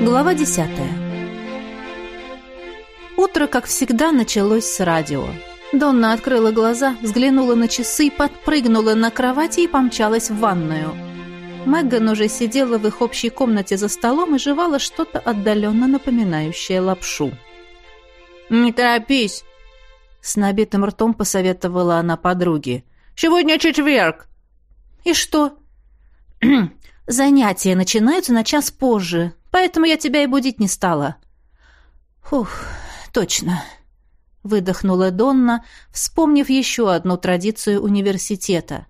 Глава десятая. Утро, как всегда, началось с радио. Донна открыла глаза, взглянула на часы, подпрыгнула на кровати и помчалась в ванную. Меган уже сидела в их общей комнате за столом и жевала что-то отдаленно напоминающее лапшу. «Не торопись!» С набитым ртом посоветовала она подруге. «Сегодня четверг!» «И что?» «Занятия начинаются на час позже, поэтому я тебя и будить не стала». «Фух, точно», — выдохнула Донна, вспомнив еще одну традицию университета.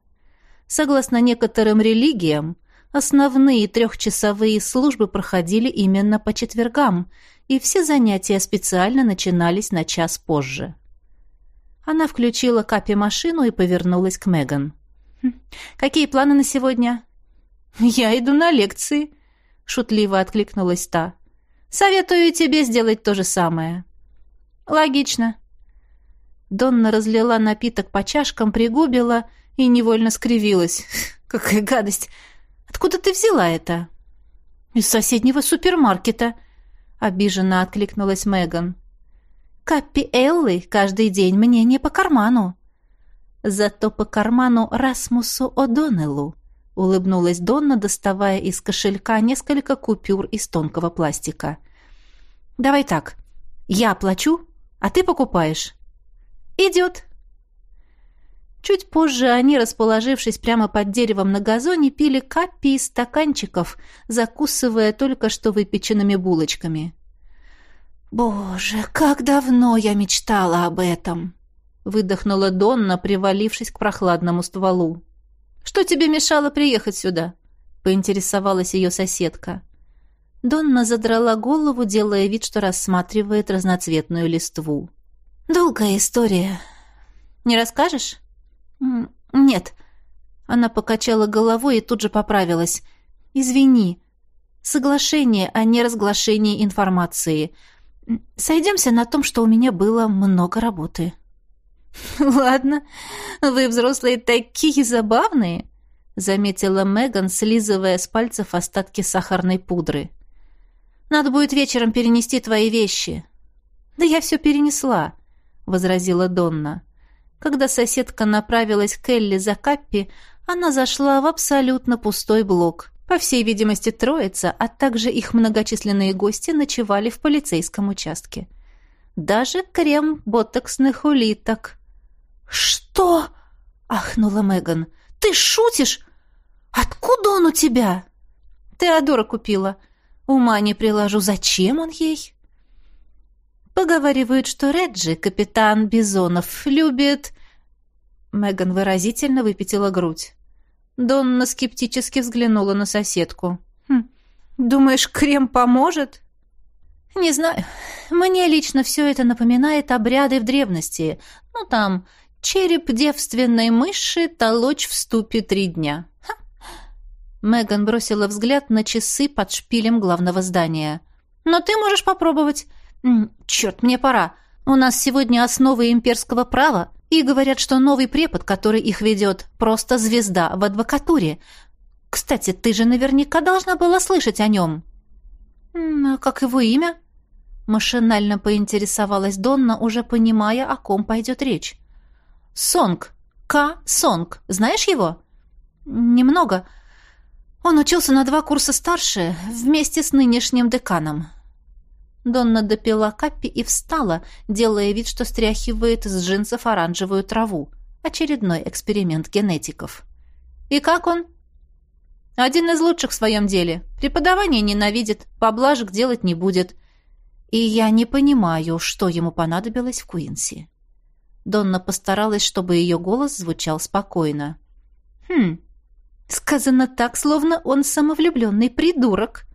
Согласно некоторым религиям, основные трехчасовые службы проходили именно по четвергам, и все занятия специально начинались на час позже. Она включила Капи машину и повернулась к Меган. «Хм, «Какие планы на сегодня?» «Я иду на лекции», — шутливо откликнулась та. «Советую тебе сделать то же самое». «Логично». Донна разлила напиток по чашкам, пригубила и невольно скривилась. «Какая гадость! Откуда ты взяла это?» «Из соседнего супермаркета», — обиженно откликнулась Меган. «Каппи Эллы каждый день мне не по карману». «Зато по карману Расмусу О'Доннеллу», — улыбнулась Донна, доставая из кошелька несколько купюр из тонкого пластика. «Давай так. Я плачу, а ты покупаешь». «Идет», Чуть позже они, расположившись прямо под деревом на газоне, пили каппи из стаканчиков, закусывая только что выпеченными булочками. «Боже, как давно я мечтала об этом!» — выдохнула Донна, привалившись к прохладному стволу. «Что тебе мешало приехать сюда?» — поинтересовалась ее соседка. Донна задрала голову, делая вид, что рассматривает разноцветную листву. «Долгая история. Не расскажешь?» «Нет». Она покачала головой и тут же поправилась. «Извини. Соглашение о неразглашении информации. Сойдемся на том, что у меня было много работы». «Ладно, вы, взрослые, такие забавные», — заметила Меган, слизывая с пальцев остатки сахарной пудры. «Надо будет вечером перенести твои вещи». «Да я все перенесла», — возразила Донна. Когда соседка направилась к Элли за Каппи, она зашла в абсолютно пустой блок. По всей видимости, троица, а также их многочисленные гости ночевали в полицейском участке. Даже крем ботоксных улиток. «Что?» — ахнула Меган. «Ты шутишь? Откуда он у тебя?» «Теодора купила. Ума не приложу. Зачем он ей?» Поговаривают, что Реджи, капитан Бизонов, любит...» Меган выразительно выпятила грудь. Донна скептически взглянула на соседку. «Хм, «Думаешь, крем поможет?» «Не знаю. Мне лично все это напоминает обряды в древности. Ну, там, череп девственной мыши толочь в ступе три дня». Меган бросила взгляд на часы под шпилем главного здания. «Но ты можешь попробовать. «Черт, мне пора. У нас сегодня основы имперского права, и говорят, что новый препод, который их ведет, просто звезда в адвокатуре. Кстати, ты же наверняка должна была слышать о нем». «А как его имя?» Машинально поинтересовалась Донна, уже понимая, о ком пойдет речь. «Сонг. К. Сонг. Знаешь его?» «Немного. Он учился на два курса старше, вместе с нынешним деканом. Донна допила каппи и встала, делая вид, что стряхивает с джинсов оранжевую траву. Очередной эксперимент генетиков. «И как он?» «Один из лучших в своем деле. Преподавание ненавидит, поблажек делать не будет. И я не понимаю, что ему понадобилось в Куинси». Донна постаралась, чтобы ее голос звучал спокойно. «Хм, сказано так, словно он самовлюбленный придурок»,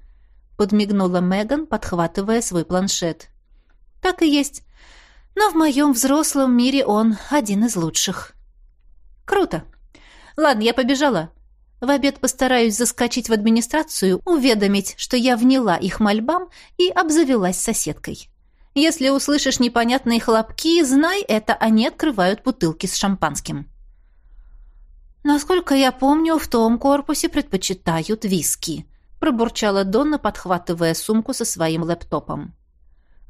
подмигнула Меган, подхватывая свой планшет. Так и есть. Но в моем взрослом мире он один из лучших. Круто. Ладно, я побежала. В обед постараюсь заскочить в администрацию, уведомить, что я вняла их мольбам и обзавелась соседкой. Если услышишь непонятные хлопки, знай это, они открывают бутылки с шампанским. Насколько я помню, в том корпусе предпочитают виски, пробурчала Донна, подхватывая сумку со своим лэптопом.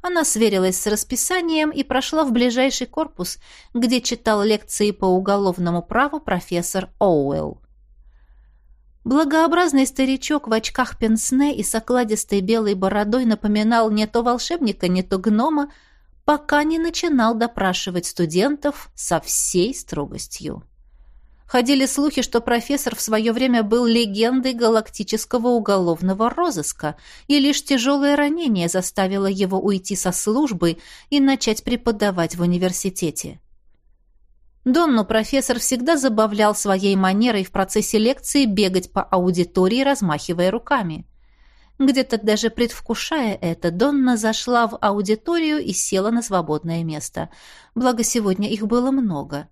Она сверилась с расписанием и прошла в ближайший корпус, где читал лекции по уголовному праву профессор Оуэлл. Благообразный старичок в очках пенсне и с окладистой белой бородой напоминал не то волшебника, не то гнома, пока не начинал допрашивать студентов со всей строгостью. Ходили слухи, что профессор в свое время был легендой галактического уголовного розыска, и лишь тяжелое ранение заставило его уйти со службы и начать преподавать в университете. Донну профессор всегда забавлял своей манерой в процессе лекции бегать по аудитории, размахивая руками. Где-то даже предвкушая это, Донна зашла в аудиторию и села на свободное место. Благо, сегодня их было много.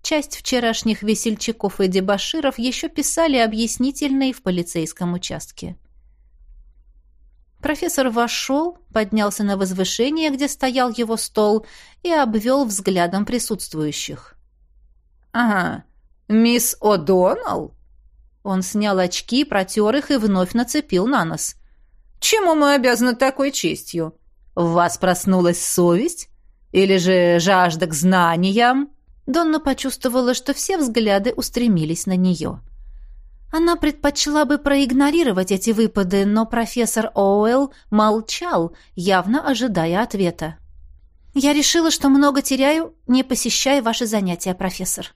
Часть вчерашних весельчаков и дебоширов еще писали объяснительные в полицейском участке. Профессор вошел, поднялся на возвышение, где стоял его стол, и обвел взглядом присутствующих. «Ага, мисс О'Доннелл?» Он снял очки, протер их и вновь нацепил на нос. «Чему мы обязаны такой честью? В вас проснулась совесть? Или же жажда к знаниям?» Донна почувствовала, что все взгляды устремились на нее. Она предпочла бы проигнорировать эти выпады, но профессор Оуэлл молчал, явно ожидая ответа. «Я решила, что много теряю, не посещая ваши занятия, профессор».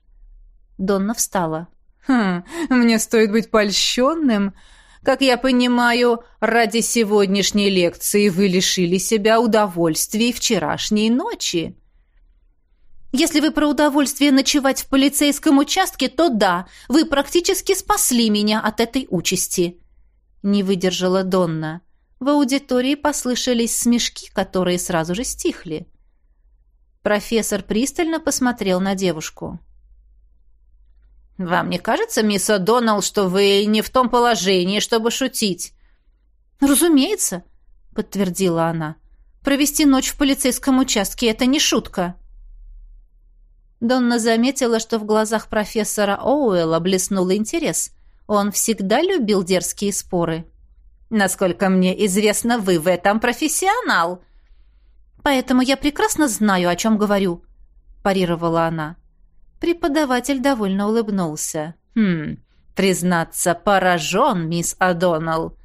Донна встала. «Хм, мне стоит быть польщенным. Как я понимаю, ради сегодняшней лекции вы лишили себя удовольствий вчерашней ночи». Если вы про удовольствие ночевать в полицейском участке, то да, вы практически спасли меня от этой участи. Не выдержала Донна. В аудитории послышались смешки, которые сразу же стихли. Профессор пристально посмотрел на девушку. «Вам не кажется, мисс О'Доннелл, что вы не в том положении, чтобы шутить?» «Разумеется», — подтвердила она. «Провести ночь в полицейском участке — это не шутка». Донна заметила, что в глазах профессора Оуэлла блеснул интерес. Он всегда любил дерзкие споры. «Насколько мне известно, вы в этом профессионал!» «Поэтому я прекрасно знаю, о чем говорю», – парировала она. Преподаватель довольно улыбнулся. «Хм, признаться, поражен, мисс О'Доннелл.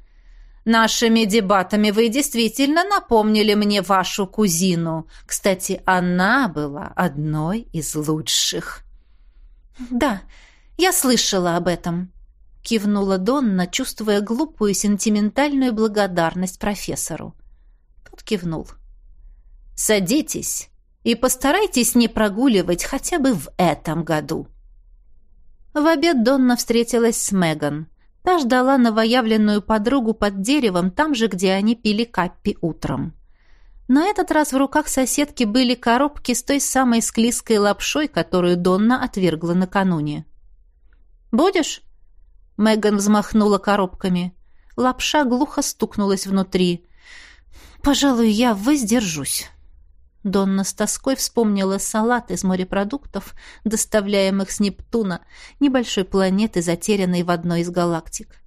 Нашими дебатами вы действительно напомнили мне вашу кузину. Кстати, она была одной из лучших. Да, я слышала об этом, кивнула Донна, чувствуя глупую сентиментальную благодарность профессору. Тот кивнул. Садитесь и постарайтесь не прогуливать хотя бы в этом году. В обед Донна встретилась с Меган. Та ждала новоявленную подругу под деревом, там же, где они пили каппи утром. На этот раз в руках соседки были коробки с той самой склизкой лапшой, которую Донна отвергла накануне. «Будешь?» Меган взмахнула коробками. Лапша глухо стукнулась внутри. «Пожалуй, я воздержусь». Донна с тоской вспомнила салат из морепродуктов, доставляемых с Нептуна, небольшой планеты, затерянной в одной из галактик.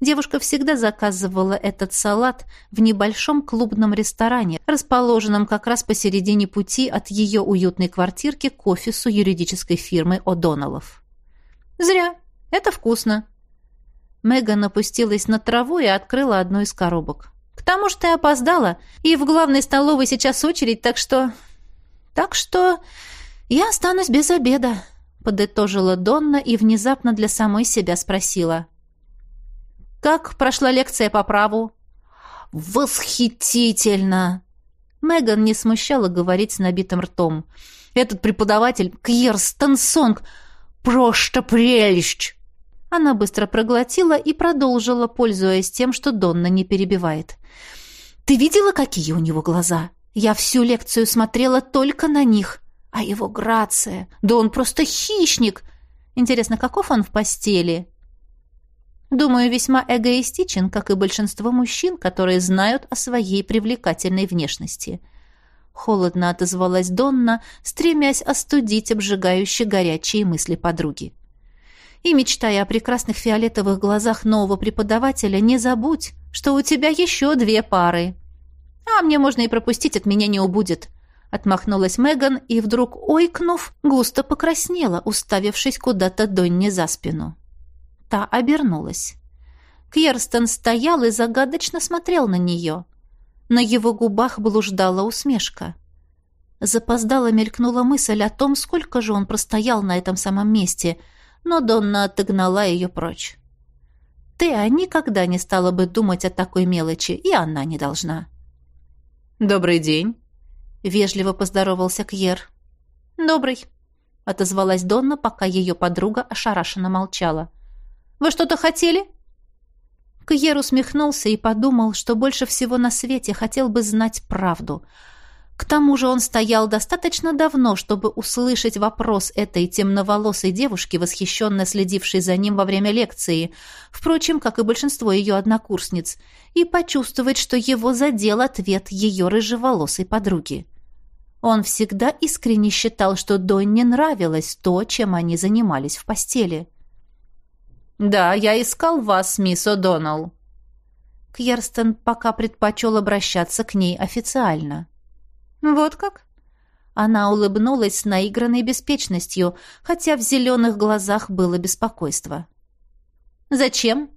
Девушка всегда заказывала этот салат в небольшом клубном ресторане, расположенном как раз посередине пути от ее уютной квартирки к офису юридической фирмы О'Доннеллов. «Зря. Это вкусно». Меган опустилась на траву и открыла одну из коробок. К тому же ты опоздала, и в главной столовой сейчас очередь, так что... Так что я останусь без обеда», — подытожила Донна и внезапно для самой себя спросила. «Как прошла лекция по праву?» «Восхитительно!» Меган не смущала говорить с набитым ртом. «Этот преподаватель, Кьерстен Сонг, просто прелесть!» Она быстро проглотила и продолжила, пользуясь тем, что Донна не перебивает. «Ты видела, какие у него глаза? Я всю лекцию смотрела только на них. А его грация! Да он просто хищник! Интересно, каков он в постели?» Думаю, весьма эгоистичен, как и большинство мужчин, которые знают о своей привлекательной внешности. Холодно отозвалась Донна, стремясь остудить обжигающие горячие мысли подруги. И, мечтая о прекрасных фиолетовых глазах нового преподавателя, не забудь, что у тебя еще две пары. А мне можно и пропустить, от меня не убудет. Отмахнулась Меган и, вдруг ойкнув, густо покраснела, уставившись куда-то Донни за спину. Та обернулась. Кьерстен стоял и загадочно смотрел на нее. На его губах блуждала усмешка. Запоздала мелькнула мысль о том, сколько же он простоял на этом самом месте, но Донна отогнала ее прочь. Теа никогда не стала бы думать о такой мелочи, и она не должна. «Добрый день», — вежливо поздоровался Кьер. «Добрый», — отозвалась Донна, пока ее подруга ошарашенно молчала. «Вы что-то хотели?» Кьер усмехнулся и подумал, что больше всего на свете хотел бы знать правду — к тому же он стоял достаточно давно, чтобы услышать вопрос этой темноволосой девушки, восхищенно следившей за ним во время лекции, впрочем, как и большинство ее однокурсниц, и почувствовать, что его задел ответ ее рыжеволосой подруги. Он всегда искренне считал, что Донне нравилось то, чем они занимались в постели. «Да, я искал вас, мисс О'Доннелл». Кьерстен пока предпочел обращаться к ней официально. «Вот как?» Она улыбнулась с наигранной беспечностью, хотя в зеленых глазах было беспокойство. «Зачем?»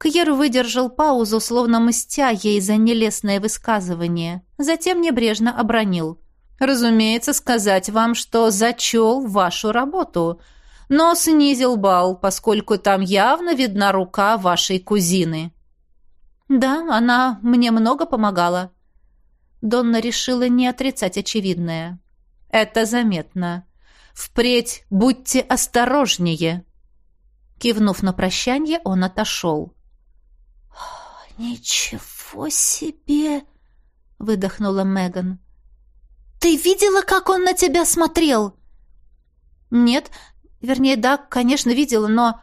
Кьер выдержал паузу, словно мстя ей за нелестное высказывание. Затем небрежно обронил. «Разумеется, сказать вам, что зачел вашу работу, но снизил бал, поскольку там явно видна рука вашей кузины». «Да, она мне много помогала», Донна решила не отрицать очевидное. «Это заметно. Впредь будьте осторожнее!» Кивнув на прощание, он отошел. «Ничего себе!» — выдохнула Меган. «Ты видела, как он на тебя смотрел?» «Нет. Вернее, да, конечно, видела, но...»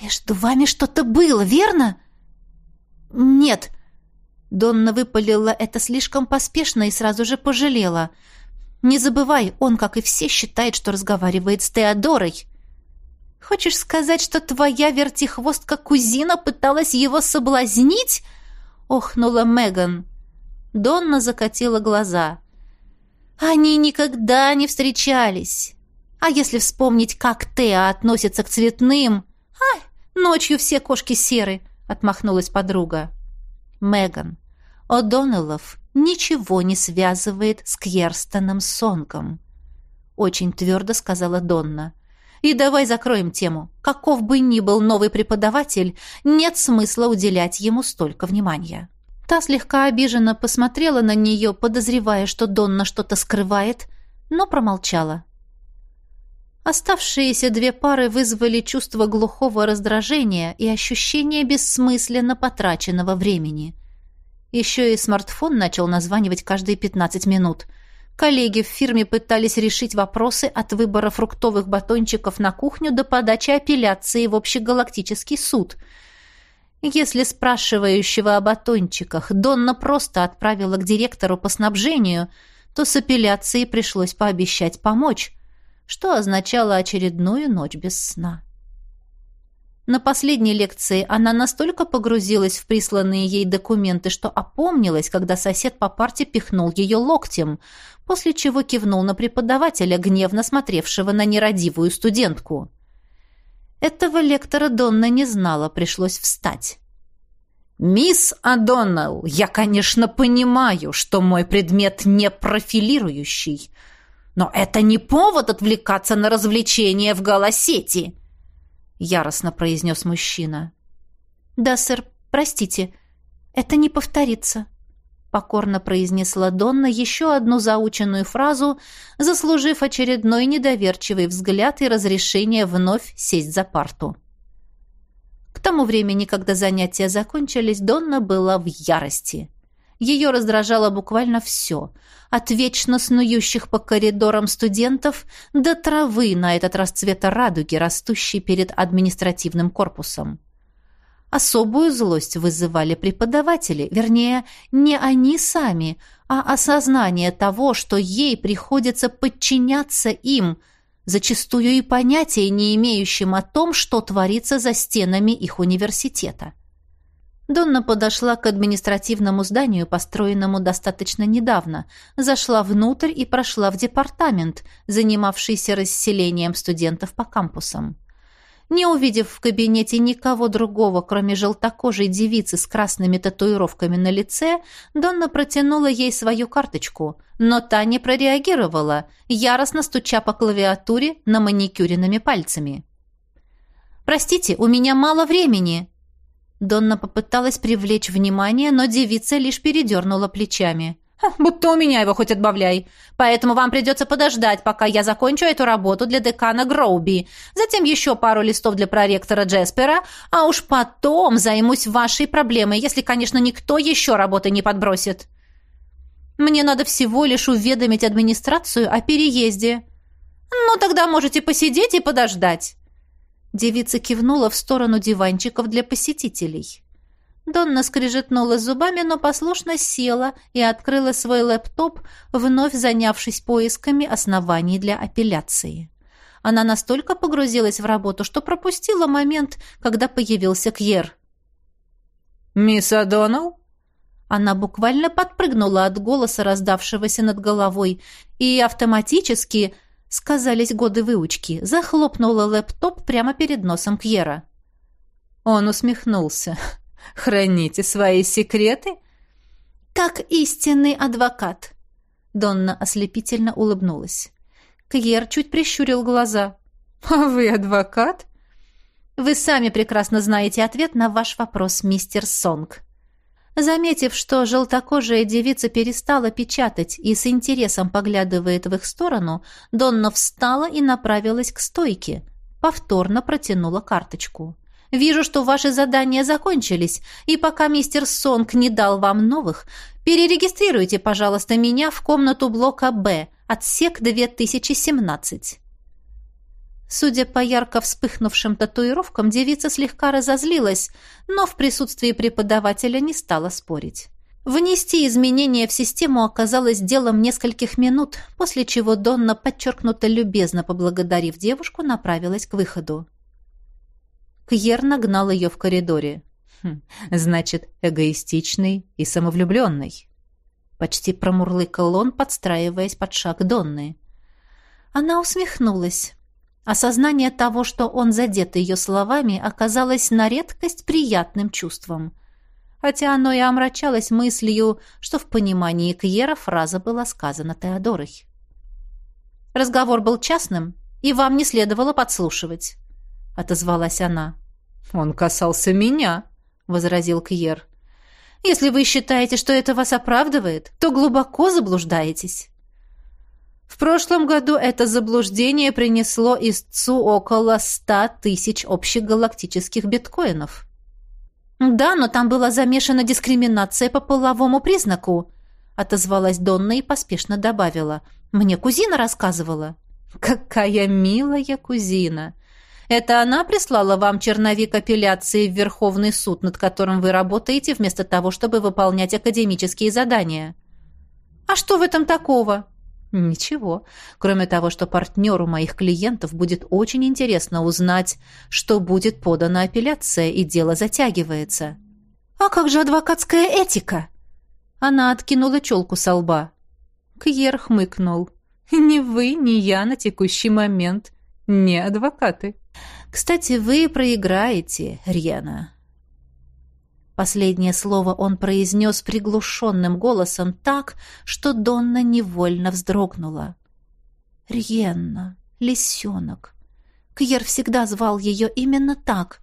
«Между вами что-то было, верно?» «Нет», Донна выпалила это слишком поспешно и сразу же пожалела. «Не забывай, он, как и все, считает, что разговаривает с Теодорой». «Хочешь сказать, что твоя вертихвостка-кузина пыталась его соблазнить?» — охнула Меган. Донна закатила глаза. «Они никогда не встречались. А если вспомнить, как Теа относится к цветным...» «Ай, ночью все кошки серы», — отмахнулась подруга. Меган. О'Доннеллов ничего не связывает с Кьерстоном Сонгом. Очень твердо сказала Донна. И давай закроем тему. Каков бы ни был новый преподаватель, нет смысла уделять ему столько внимания. Та слегка обиженно посмотрела на нее, подозревая, что Донна что-то скрывает, но промолчала. Оставшиеся две пары вызвали чувство глухого раздражения и ощущение бессмысленно потраченного времени. Еще и смартфон начал названивать каждые 15 минут. Коллеги в фирме пытались решить вопросы от выбора фруктовых батончиков на кухню до подачи апелляции в общегалактический суд. Если спрашивающего о батончиках Донна просто отправила к директору по снабжению, то с апелляцией пришлось пообещать помочь, что означало очередную ночь без сна. На последней лекции она настолько погрузилась в присланные ей документы, что опомнилась, когда сосед по парте пихнул ее локтем, после чего кивнул на преподавателя, гневно смотревшего на нерадивую студентку. Этого лектора Донна не знала, пришлось встать. «Мисс Адоннелл, я, конечно, понимаю, что мой предмет не профилирующий, но это не повод отвлекаться на развлечения в голосети, яростно произнес мужчина. Да, сэр, простите, это не повторится, покорно произнесла Донна еще одну заученную фразу, заслужив очередной недоверчивый взгляд и разрешение вновь сесть за парту. К тому времени, когда занятия закончились, Донна была в ярости. Ее раздражало буквально все. От вечно снующих по коридорам студентов до травы на этот раз цвета радуги, растущей перед административным корпусом. Особую злость вызывали преподаватели, вернее, не они сами, а осознание того, что ей приходится подчиняться им, зачастую и понятия не имеющим о том, что творится за стенами их университета. Донна подошла к административному зданию, построенному достаточно недавно, зашла внутрь и прошла в департамент, занимавшийся расселением студентов по кампусам. Не увидев в кабинете никого другого, кроме желтокожей девицы с красными татуировками на лице, Донна протянула ей свою карточку, но та не прореагировала, яростно стуча по клавиатуре на маникюренными пальцами. «Простите, у меня мало времени!» Донна попыталась привлечь внимание, но девица лишь передернула плечами. «Будто у меня его хоть отбавляй. Поэтому вам придется подождать, пока я закончу эту работу для декана Гроуби. Затем еще пару листов для проректора Джеспера, а уж потом займусь вашей проблемой, если, конечно, никто еще работы не подбросит. Мне надо всего лишь уведомить администрацию о переезде. Ну, тогда можете посидеть и подождать». Девица кивнула в сторону диванчиков для посетителей. Донна скрежетнула зубами, но послушно села и открыла свой лэптоп, вновь занявшись поисками оснований для апелляции. Она настолько погрузилась в работу, что пропустила момент, когда появился Кьер. «Мисс О'Доннелл?» Она буквально подпрыгнула от голоса, раздавшегося над головой, и автоматически, сказались годы выучки, захлопнула лэптоп прямо перед носом Кьера. Он усмехнулся. Храните свои секреты? Как истинный адвокат. Донна ослепительно улыбнулась. Кьер чуть прищурил глаза. А вы адвокат? Вы сами прекрасно знаете ответ на ваш вопрос, мистер Сонг. Заметив, что желтокожая девица перестала печатать и с интересом поглядывает в их сторону, Донна встала и направилась к стойке. Повторно протянула карточку. Вижу, что ваши задания закончились, и пока мистер Сонг не дал вам новых, перерегистрируйте, пожалуйста, меня в комнату блока «Б», отсек 2017». Судя по ярко вспыхнувшим татуировкам, девица слегка разозлилась, но в присутствии преподавателя не стала спорить. Внести изменения в систему оказалось делом нескольких минут, после чего Донна, подчеркнуто любезно поблагодарив девушку, направилась к выходу. Кьер нагнал ее в коридоре. Хм, «Значит, эгоистичный и самовлюбленный». Почти промурлыкал он, подстраиваясь под шаг Донны. Она усмехнулась. Осознание того, что он задет ее словами, оказалось на редкость приятным чувством. Хотя оно и омрачалось мыслью, что в понимании Кьера фраза была сказана Теодорой. Разговор был частным, и вам не следовало подслушивать отозвалась она. Он касался меня, возразил Кьер. Если вы считаете, что это вас оправдывает, то глубоко заблуждаетесь. В прошлом году это заблуждение принесло истцу около ста тысяч общегалактических биткоинов. Да, но там была замешана дискриминация по половому признаку, отозвалась Донна и поспешно добавила. Мне кузина рассказывала. Какая милая кузина! Это она прислала вам черновик апелляции в Верховный суд, над которым вы работаете, вместо того, чтобы выполнять академические задания. А что в этом такого? Ничего, кроме того, что партнеру моих клиентов будет очень интересно узнать, что будет подана апелляция, и дело затягивается. А как же адвокатская этика? Она откинула челку со лба. Кьер хмыкнул. «Ни вы, ни я на текущий момент не адвокаты». Кстати, вы проиграете, Рьяна. Последнее слово он произнес приглушенным голосом так, что Донна невольно вздрогнула. Рьенна, лисенок. Кьер всегда звал ее именно так.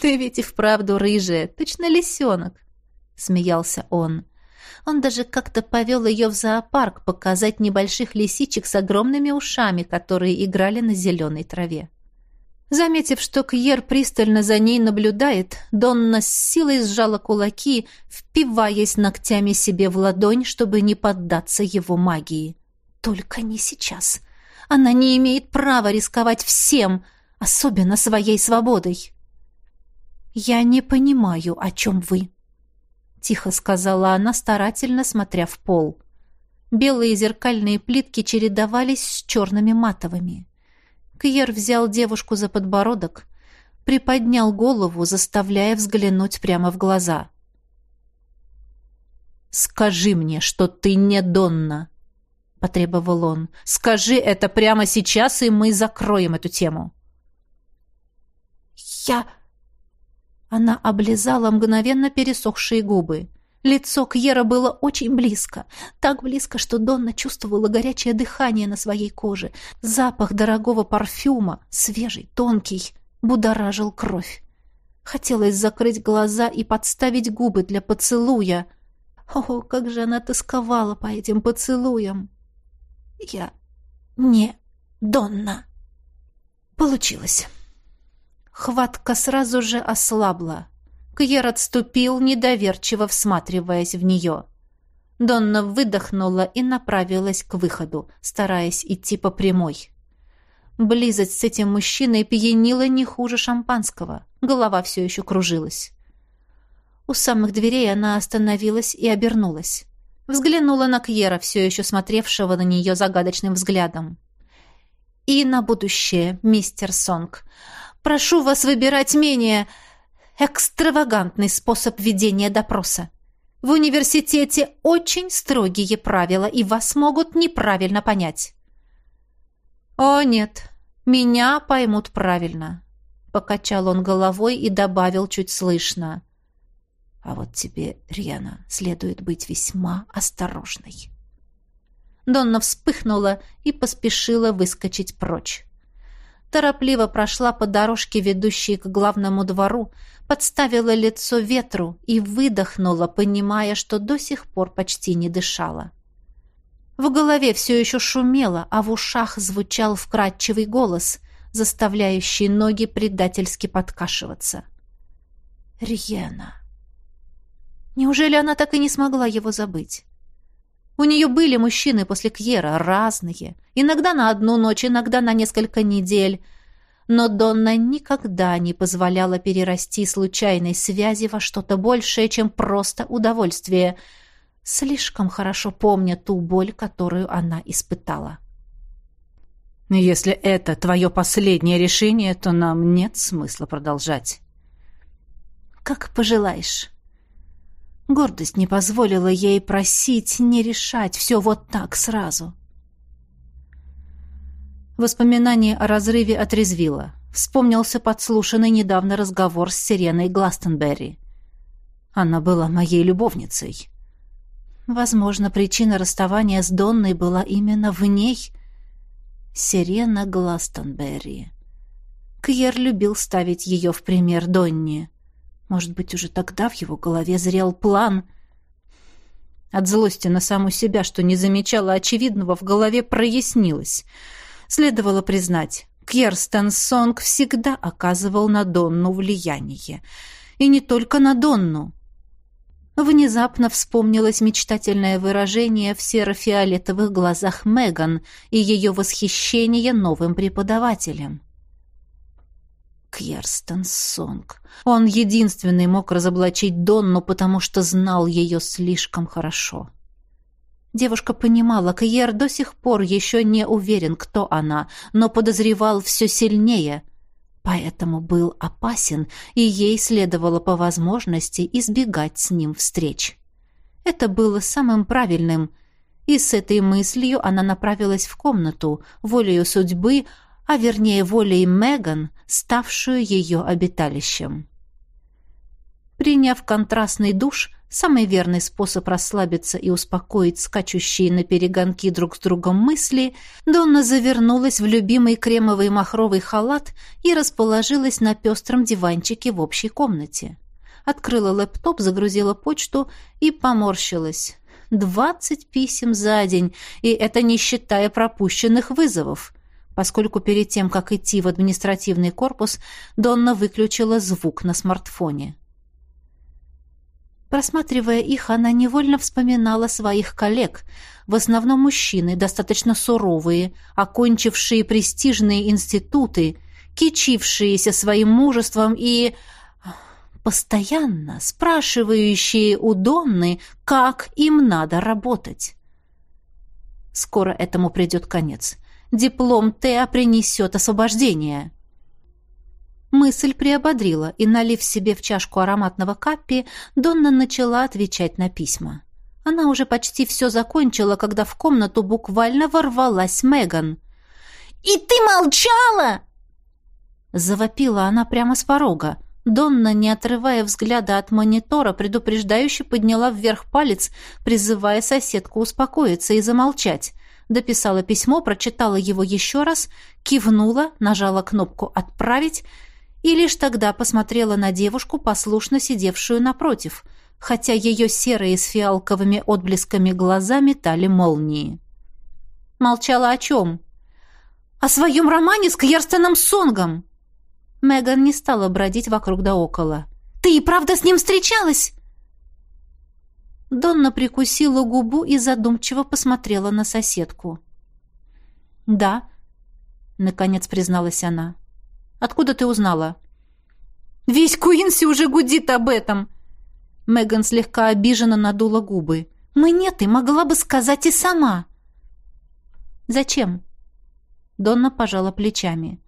«Ты ведь и вправду рыжая, точно лисенок», — смеялся он. Он даже как-то повел ее в зоопарк показать небольших лисичек с огромными ушами, которые играли на зеленой траве. Заметив, что Кьер пристально за ней наблюдает, Донна с силой сжала кулаки, впиваясь ногтями себе в ладонь, чтобы не поддаться его магии. Только не сейчас. Она не имеет права рисковать всем, особенно своей свободой. «Я не понимаю, о чем вы», — тихо сказала она, старательно смотря в пол. Белые зеркальные плитки чередовались с черными матовыми. Кьер взял девушку за подбородок, приподнял голову, заставляя взглянуть прямо в глаза. «Скажи мне, что ты не Донна!» — потребовал он. «Скажи это прямо сейчас, и мы закроем эту тему». «Я...» Она облизала мгновенно пересохшие губы. Лицо Кьера было очень близко. Так близко, что Донна чувствовала горячее дыхание на своей коже. Запах дорогого парфюма, свежий, тонкий, будоражил кровь. Хотелось закрыть глаза и подставить губы для поцелуя. О, как же она тосковала по этим поцелуям! Я не Донна. Получилось. Хватка сразу же ослабла. Кьер отступил, недоверчиво всматриваясь в нее. Донна выдохнула и направилась к выходу, стараясь идти по прямой. Близость с этим мужчиной пьянила не хуже шампанского. Голова все еще кружилась. У самых дверей она остановилась и обернулась. Взглянула на Кьера, все еще смотревшего на нее загадочным взглядом. «И на будущее, мистер Сонг. Прошу вас выбирать менее экстравагантный способ ведения допроса. В университете очень строгие правила, и вас могут неправильно понять. О, нет, меня поймут правильно. Покачал он головой и добавил чуть слышно. А вот тебе, Рена, следует быть весьма осторожной. Донна вспыхнула и поспешила выскочить прочь торопливо прошла по дорожке, ведущей к главному двору, подставила лицо ветру и выдохнула, понимая, что до сих пор почти не дышала. В голове все еще шумело, а в ушах звучал вкрадчивый голос, заставляющий ноги предательски подкашиваться. «Риена!» Неужели она так и не смогла его забыть? У нее были мужчины после Кьера, разные. Иногда на одну ночь, иногда на несколько недель. Но Донна никогда не позволяла перерасти случайной связи во что-то большее, чем просто удовольствие. Слишком хорошо помня ту боль, которую она испытала. «Если это твое последнее решение, то нам нет смысла продолжать». «Как пожелаешь». Гордость не позволила ей просить не решать все вот так сразу. Воспоминание о разрыве отрезвило. Вспомнился подслушанный недавно разговор с Сиреной Гластенберри. Она была моей любовницей. Возможно, причина расставания с Донной была именно в ней. Сирена Гластенберри. Кьер любил ставить ее в пример Донне. Может быть, уже тогда в его голове зрел план. От злости на саму себя, что не замечала очевидного, в голове прояснилось. Следовало признать, Кьерстен Сонг всегда оказывал на Донну влияние. И не только на Донну. Внезапно вспомнилось мечтательное выражение в серо-фиолетовых глазах Меган и ее восхищение новым преподавателем. Кьерстен Сонг. Он единственный мог разоблачить Донну, потому что знал ее слишком хорошо. Девушка понимала, Кьер до сих пор еще не уверен, кто она, но подозревал все сильнее, поэтому был опасен, и ей следовало по возможности избегать с ним встреч. Это было самым правильным, и с этой мыслью она направилась в комнату, волею судьбы, а вернее волей Меган, ставшую ее обиталищем. Приняв контрастный душ, самый верный способ расслабиться и успокоить скачущие на перегонки друг с другом мысли, Донна завернулась в любимый кремовый махровый халат и расположилась на пестром диванчике в общей комнате. Открыла лэптоп, загрузила почту и поморщилась. Двадцать писем за день, и это не считая пропущенных вызовов поскольку перед тем, как идти в административный корпус, Донна выключила звук на смартфоне. Просматривая их, она невольно вспоминала своих коллег, в основном мужчины, достаточно суровые, окончившие престижные институты, кичившиеся своим мужеством и постоянно спрашивающие у Донны, как им надо работать. Скоро этому придет конец. Диплом Теа принесет освобождение. Мысль приободрила, и, налив себе в чашку ароматного каппи, Донна начала отвечать на письма. Она уже почти все закончила, когда в комнату буквально ворвалась Меган. «И ты молчала!» Завопила она прямо с порога. Донна, не отрывая взгляда от монитора, предупреждающе подняла вверх палец, призывая соседку успокоиться и замолчать. Дописала письмо, прочитала его еще раз, кивнула, нажала кнопку «Отправить» и лишь тогда посмотрела на девушку, послушно сидевшую напротив, хотя ее серые с фиалковыми отблесками глаза метали молнии. Молчала о чем? «О своем романе с Кьерстоном Сонгом!» Меган не стала бродить вокруг да около. «Ты и правда с ним встречалась?» Донна прикусила губу и задумчиво посмотрела на соседку. «Да», — наконец призналась она. «Откуда ты узнала?» «Весь Куинси уже гудит об этом!» Меган слегка обиженно надула губы. «Мне ты могла бы сказать и сама!» «Зачем?» Донна пожала плечами.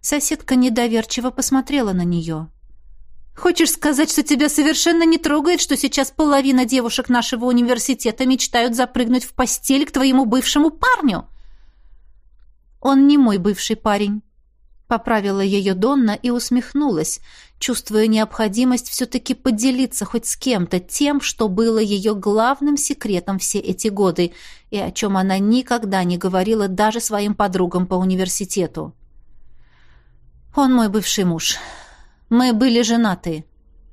Соседка недоверчиво посмотрела на нее. «Хочешь сказать, что тебя совершенно не трогает, что сейчас половина девушек нашего университета мечтают запрыгнуть в постель к твоему бывшему парню?» «Он не мой бывший парень», — поправила ее Донна и усмехнулась, чувствуя необходимость все-таки поделиться хоть с кем-то тем, что было ее главным секретом все эти годы и о чем она никогда не говорила даже своим подругам по университету. Он мой бывший муж. Мы были женаты.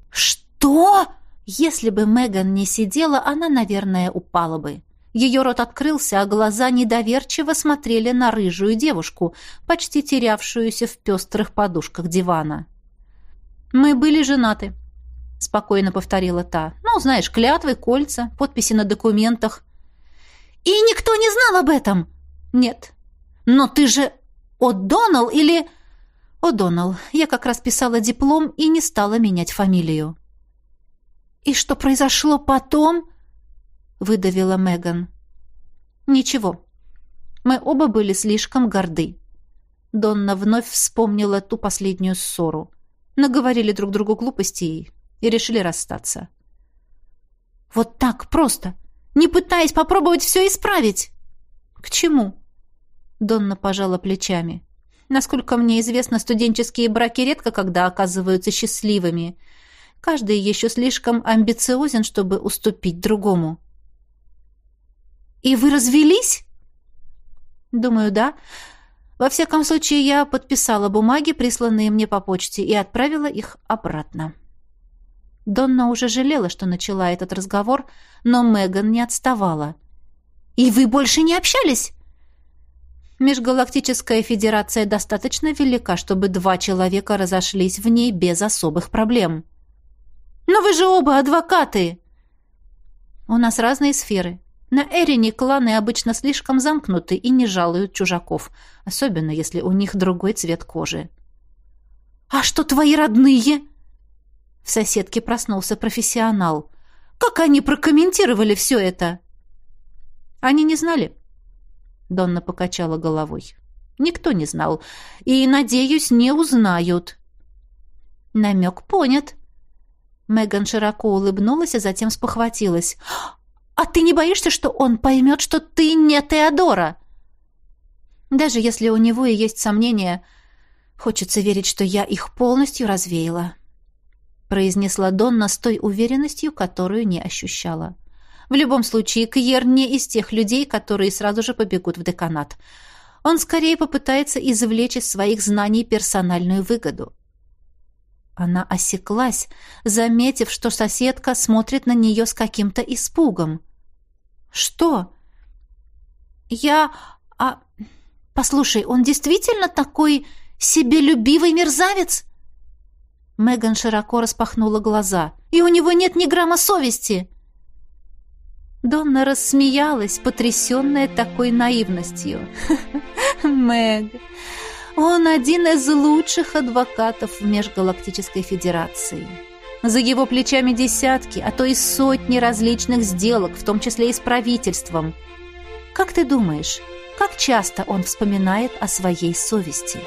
Что? Если бы Меган не сидела, она, наверное, упала бы. Ее рот открылся, а глаза недоверчиво смотрели на рыжую девушку, почти терявшуюся в пестрых подушках дивана. «Мы были женаты», — спокойно повторила та. «Ну, знаешь, клятвы, кольца, подписи на документах». «И никто не знал об этом?» «Нет». «Но ты же О'Доннелл или...» «О'Доннелл, я как раз писала диплом и не стала менять фамилию». «И что произошло потом?» — выдавила Меган. «Ничего. Мы оба были слишком горды». Донна вновь вспомнила ту последнюю ссору. Наговорили друг другу глупостей и решили расстаться. «Вот так просто, не пытаясь попробовать все исправить!» «К чему?» Донна пожала плечами. Насколько мне известно, студенческие браки редко когда оказываются счастливыми. Каждый еще слишком амбициозен, чтобы уступить другому. «И вы развелись?» «Думаю, да. Во всяком случае, я подписала бумаги, присланные мне по почте, и отправила их обратно». Донна уже жалела, что начала этот разговор, но Меган не отставала. «И вы больше не общались?» Межгалактическая федерация достаточно велика, чтобы два человека разошлись в ней без особых проблем. Но вы же оба адвокаты. У нас разные сферы. На Эрине кланы обычно слишком замкнуты и не жалуют чужаков, особенно если у них другой цвет кожи. А что твои родные? В соседке проснулся профессионал. Как они прокомментировали все это? Они не знали. Донна покачала головой. Никто не знал. И, надеюсь, не узнают. Намек понят. Меган широко улыбнулась, а затем спохватилась. «А ты не боишься, что он поймет, что ты не Теодора?» «Даже если у него и есть сомнения, хочется верить, что я их полностью развеяла», произнесла Донна с той уверенностью, которую не ощущала. В любом случае, Кьер не из тех людей, которые сразу же побегут в деканат. Он скорее попытается извлечь из своих знаний персональную выгоду. Она осеклась, заметив, что соседка смотрит на нее с каким-то испугом. «Что?» «Я... А... Послушай, он действительно такой себелюбивый мерзавец?» Меган широко распахнула глаза. «И у него нет ни грамма совести!» Донна рассмеялась, потрясенная такой наивностью. «Мэг, он один из лучших адвокатов в Межгалактической Федерации. За его плечами десятки, а то и сотни различных сделок, в том числе и с правительством. Как ты думаешь, как часто он вспоминает о своей совести.